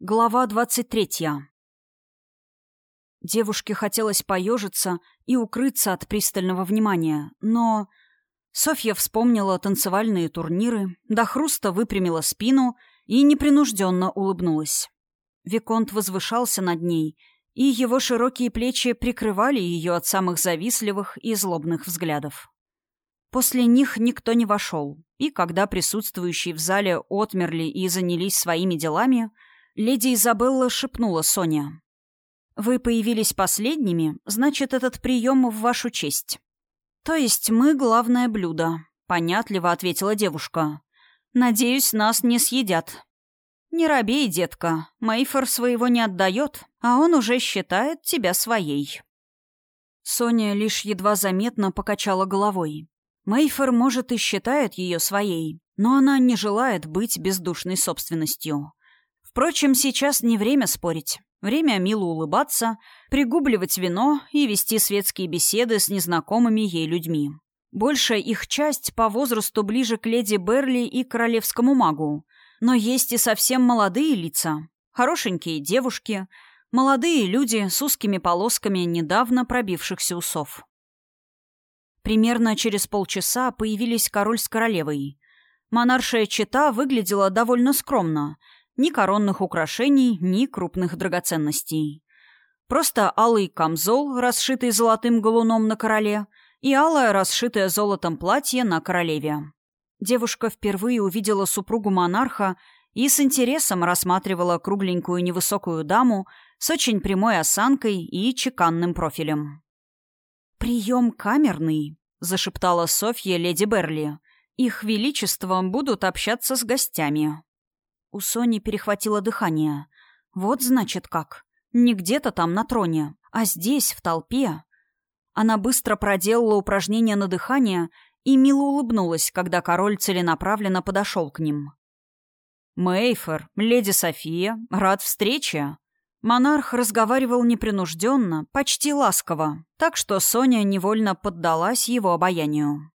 Глава двадцать третья. Девушке хотелось поежиться и укрыться от пристального внимания, но... Софья вспомнила танцевальные турниры, до хруста выпрямила спину и непринужденно улыбнулась. Виконт возвышался над ней, и его широкие плечи прикрывали ее от самых завистливых и злобных взглядов. После них никто не вошел, и когда присутствующие в зале отмерли и занялись своими делами — Леди Изабелла шепнула Соня. «Вы появились последними, значит, этот прием в вашу честь». «То есть мы главное блюдо», — понятливо ответила девушка. «Надеюсь, нас не съедят». «Не робей, детка. Мейфор своего не отдает, а он уже считает тебя своей». Соня лишь едва заметно покачала головой. Мейфор, может, и считает ее своей, но она не желает быть бездушной собственностью. Впрочем, сейчас не время спорить. Время мило улыбаться, пригубливать вино и вести светские беседы с незнакомыми ей людьми. Большая их часть по возрасту ближе к леди Берли и королевскому магу. Но есть и совсем молодые лица. Хорошенькие девушки, молодые люди с узкими полосками недавно пробившихся усов. Примерно через полчаса появились король с королевой. Монаршая чета выглядела довольно скромно – ни коронных украшений, ни крупных драгоценностей. Просто алый камзол, расшитый золотым галуном на короле, и алое, расшитое золотом платье на королеве. Девушка впервые увидела супругу монарха и с интересом рассматривала кругленькую невысокую даму с очень прямой осанкой и чеканным профилем. «Прием камерный», — зашептала Софья леди Берли. «Их величеством будут общаться с гостями». У Сони перехватило дыхание. Вот значит как. Не где-то там на троне, а здесь, в толпе. Она быстро проделала упражнение на дыхание и мило улыбнулась, когда король целенаправленно подошел к ним. «Мейфер, леди София, рад встрече!» Монарх разговаривал непринужденно, почти ласково, так что Соня невольно поддалась его обаянию.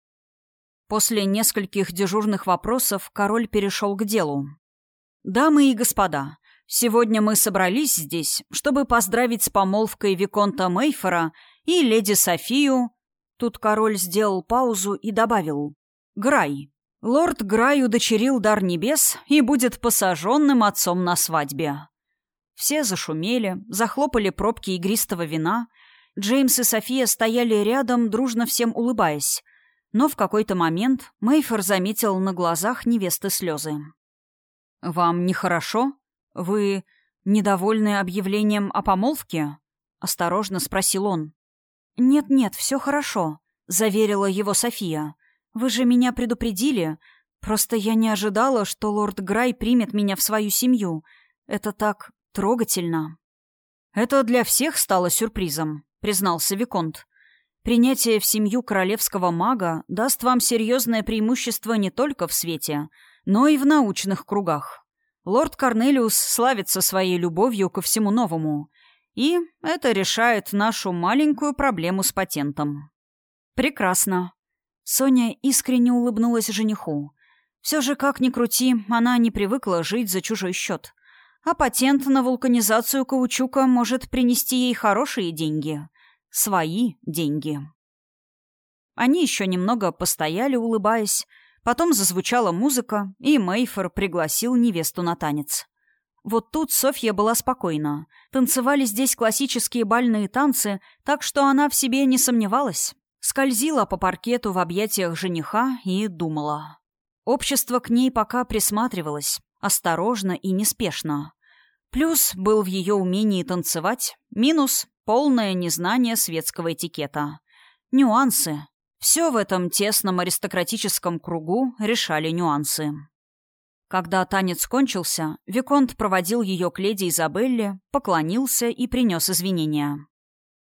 После нескольких дежурных вопросов король перешел к делу. «Дамы и господа, сегодня мы собрались здесь, чтобы поздравить с помолвкой Виконта Мейфора и леди Софию...» Тут король сделал паузу и добавил. «Грай. Лорд Грай удочерил дар небес и будет посаженным отцом на свадьбе». Все зашумели, захлопали пробки игристого вина. Джеймс и София стояли рядом, дружно всем улыбаясь. Но в какой-то момент Мейфор заметил на глазах невесты слезы. «Вам нехорошо? Вы недовольны объявлением о помолвке?» — осторожно спросил он. «Нет-нет, все хорошо», — заверила его София. «Вы же меня предупредили. Просто я не ожидала, что лорд Грай примет меня в свою семью. Это так трогательно». «Это для всех стало сюрпризом», — признался Виконт. «Принятие в семью королевского мага даст вам серьезное преимущество не только в свете, — но и в научных кругах. Лорд Корнелиус славится своей любовью ко всему новому, и это решает нашу маленькую проблему с патентом. Прекрасно. Соня искренне улыбнулась жениху. Все же, как ни крути, она не привыкла жить за чужой счет. А патент на вулканизацию каучука может принести ей хорошие деньги. Свои деньги. Они еще немного постояли, улыбаясь, Потом зазвучала музыка, и Мейфер пригласил невесту на танец. Вот тут Софья была спокойна. Танцевали здесь классические бальные танцы, так что она в себе не сомневалась. Скользила по паркету в объятиях жениха и думала. Общество к ней пока присматривалось, осторожно и неспешно. Плюс был в ее умении танцевать, минус — полное незнание светского этикета. Нюансы, все в этом тесном аристократическом кругу решали нюансы. Когда танец кончился, Виконт проводил ее к леди Изабелле, поклонился и принес извинения.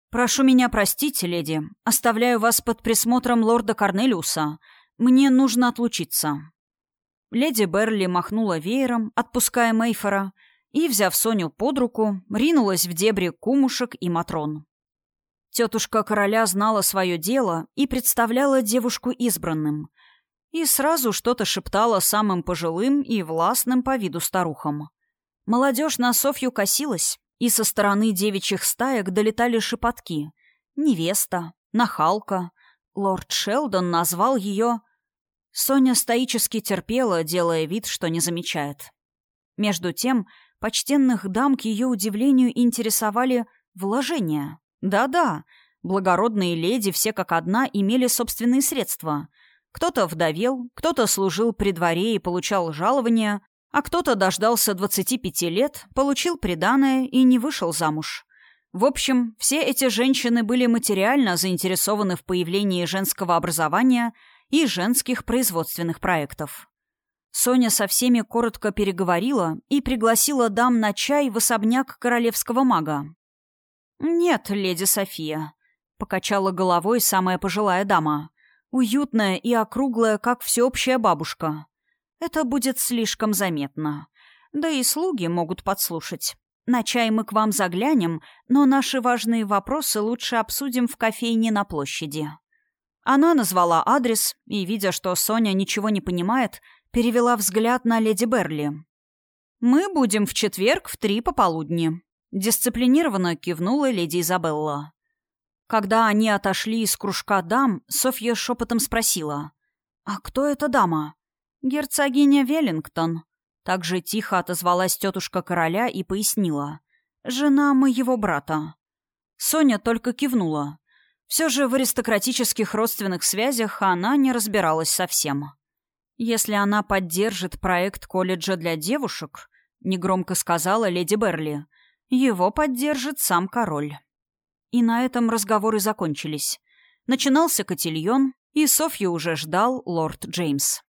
«Прошу меня простить, леди. Оставляю вас под присмотром лорда Корнелиуса. Мне нужно отлучиться». Леди Берли махнула веером, отпуская Мейфора, и, взяв Соню под руку, ринулась в дебри кумушек и матрон. Тетушка короля знала свое дело и представляла девушку избранным. И сразу что-то шептала самым пожилым и властным по виду старухам. Молодежь на Софью косилась, и со стороны девичьих стаек долетали шепотки. Невеста, нахалка. Лорд Шелдон назвал ее... Соня стоически терпела, делая вид, что не замечает. Между тем, почтенных дам к ее удивлению интересовали вложения. Да-да, благородные леди все как одна имели собственные средства. Кто-то вдовел, кто-то служил при дворе и получал жалования, а кто-то дождался 25 лет, получил приданое и не вышел замуж. В общем, все эти женщины были материально заинтересованы в появлении женского образования и женских производственных проектов. Соня со всеми коротко переговорила и пригласила дам на чай в особняк королевского мага. «Нет, леди София», — покачала головой самая пожилая дама. «Уютная и округлая, как всеобщая бабушка. Это будет слишком заметно. Да и слуги могут подслушать. На чай мы к вам заглянем, но наши важные вопросы лучше обсудим в кофейне на площади». Она назвала адрес и, видя, что Соня ничего не понимает, перевела взгляд на леди Берли. «Мы будем в четверг в три пополудни», — дисциплинированно кивнула леди Изабелла. Когда они отошли из кружка дам, Софья шепотом спросила. «А кто эта дама?» «Герцогиня Веллингтон», — также тихо отозвалась тетушка короля и пояснила. «Жена моего брата». Соня только кивнула. Все же в аристократических родственных связях она не разбиралась совсем. «Если она поддержит проект колледжа для девушек», — негромко сказала леди Берли, — «его поддержит сам король». И на этом разговоры закончились. Начинался котельон, и Софью уже ждал лорд Джеймс.